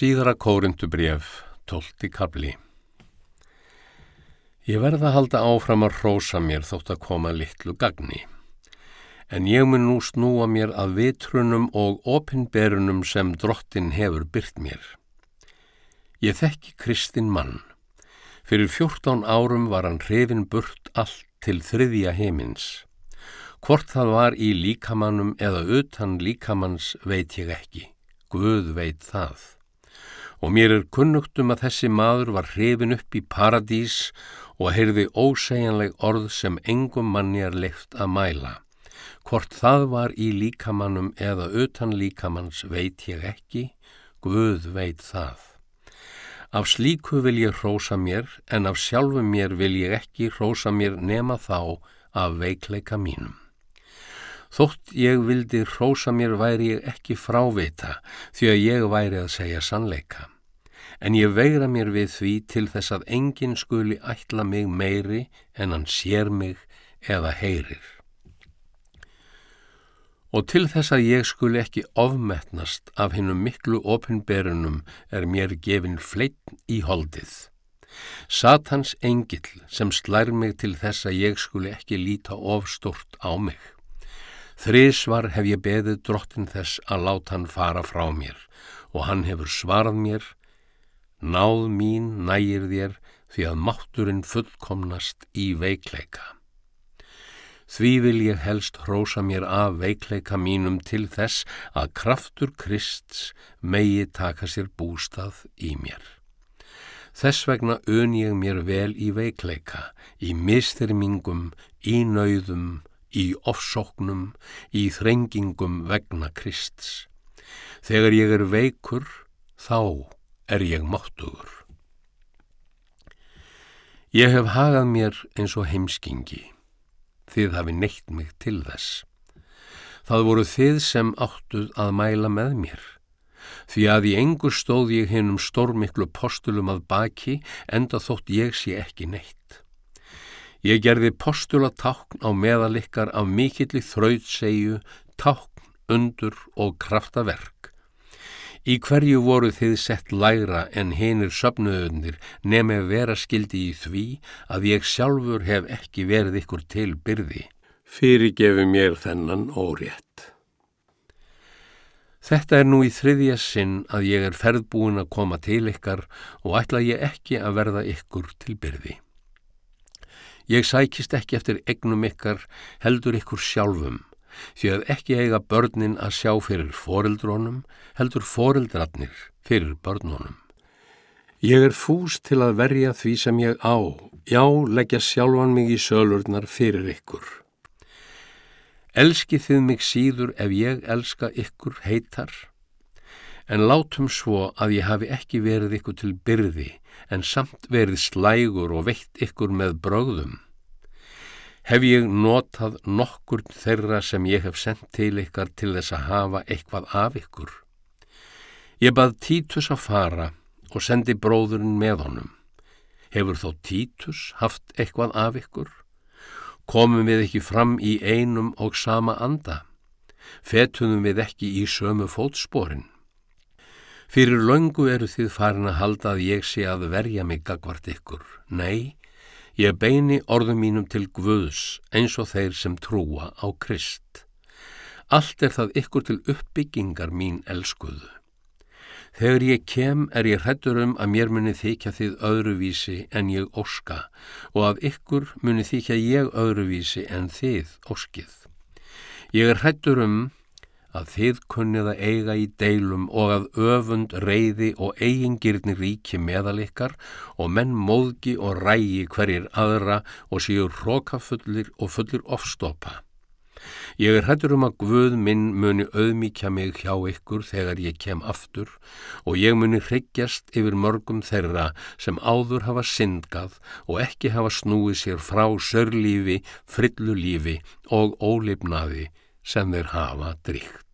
Síðara kórindu bref, tólti kabli. Ég verða að halda áfram að hrósa mér þótt að koma litlu gagni. En ég mun nú snúa mér að vitrunum og opinberunum sem drottin hefur byrt mér. Ég þekki Kristinn mann. Fyrir fjórtán árum var hann hrifin burt allt til þriðja heimins. Hvort það var í líkamannum eða utan líkamanns veit ég ekki. Guð veit það og mér er kunnugt um að þessi maður var hrifin upp í paradís og heyrði ósegjanleg orð sem engum manni er leift að mæla. Hvort það var í líkamannum eða utan líkamanns veit ég ekki, Guð veit það. Af slíku vil ég hrósa mér en af sjálfum mér vil ég ekki hrósa mér nema þá af veikleika mínum. Þótt ég vildi hrósa mér væri ég ekki frávita því að ég væri að segja sannleika. En ég vegra mér við því til þess að enginn skuli ætla mig meiri en hann sér mig eða heyrir. Og til þess að ég skuli ekki ofmetnast af hinnum miklu opinberunum er mér gefin fleitt í holdið. Satans engill sem slær mig til þess að ég skuli ekki líta ofstort á mig. Þrísvar hef ég beðið drottin þess að láta hann fara frá mér og hann hefur svarað mér, náð mín nægir þér því að mátturinn fullkomnast í veikleika. Því vil ég helst hrósa mér af veikleika mínum til þess að kraftur Krists megi taka sér bústað í mér. Þess vegna ön ég mér vel í veikleika, í mistyrmingum, í nauðum, í ofsóknum, í þrengingum vegna Krists. Þegar ég er veikur, þá er ég máttugur. Ég hef hagað mér eins og heimskingi. Þið hafi neitt mig til þess. Það voru þið sem áttuð að mæla með mér. Því að í engur stóð ég hennum stórmiklu postulum að baki enda þótt ég sé ekki neitt. Ég gerði postula tákn á meðalikkar af mikilli þrautsegju, tákn, undur og kraftaverk. Í hverju voru þið sett lægra en hinir söpnuðunir nefnir vera skildi í því að ég sjálfur hef ekki verið ykkur til byrði. Fyrirgefi mér þennan órétt. Þetta er nú í þriðja sinn að ég er ferðbúin að koma til ykkar og ætla ég ekki að verða ykkur til byrði. Ég sækist ekki eftir egnum ykkar heldur ykkur sjálfum því að ekki eiga börnin að sjá fyrir foreldrónum heldur foreldrarnir fyrir börnunum. Ég er fús til að verja því sem ég á, já, leggja sjálfan mig í sölurnar fyrir ykkur. Elski þið mig síður ef ég elska ykkur heitar, en látum svo að ég hafi ekki verið ykkur til byrði, en samt verið slægur og veitt ykkur með brögðum. Hef ég notað nokkur þeirra sem ég hef sendt til ykkar til þess að hafa eitthvað af ykkur? Ég bað Títus að fara og sendi bróðurinn með honum. Hefur þó Títus haft eitthvað af ykkur? Komum við ekki fram í einum og sama anda? Fetuðum við ekki í sömu fótsporin? Fyrir löngu eru þið farin að halda að ég sé að verja mig gagvart ykkur. Nei, ég beini orðum mínum til Guðs eins og þeir sem trúa á Krist. Allt er það ykkur til uppbyggingar mín elskuðu. Þegar ég kem er ég hrættur um að mér muni þykja þið öðruvísi en ég óska og að ykkur muni þykja ég öðruvísi en þið óskið. Ég er hrættur um að þið kunnið að eiga í deilum og að öfund, reyði og eigingirni ríki meðal ykkar og menn móðgi og rægi hverjir aðra og séu rókafullir og fullir ofstopa. Ég er hættur um að Guð minn muni auðmíkja mig hjá ykkur þegar ég kem aftur og ég muni hryggjast yfir mörgum þeirra sem áður hafa syndgað og ekki hafa snúið sér frá sörlífi, frillulífi og ólifnaði sem þeir hafa dríkt.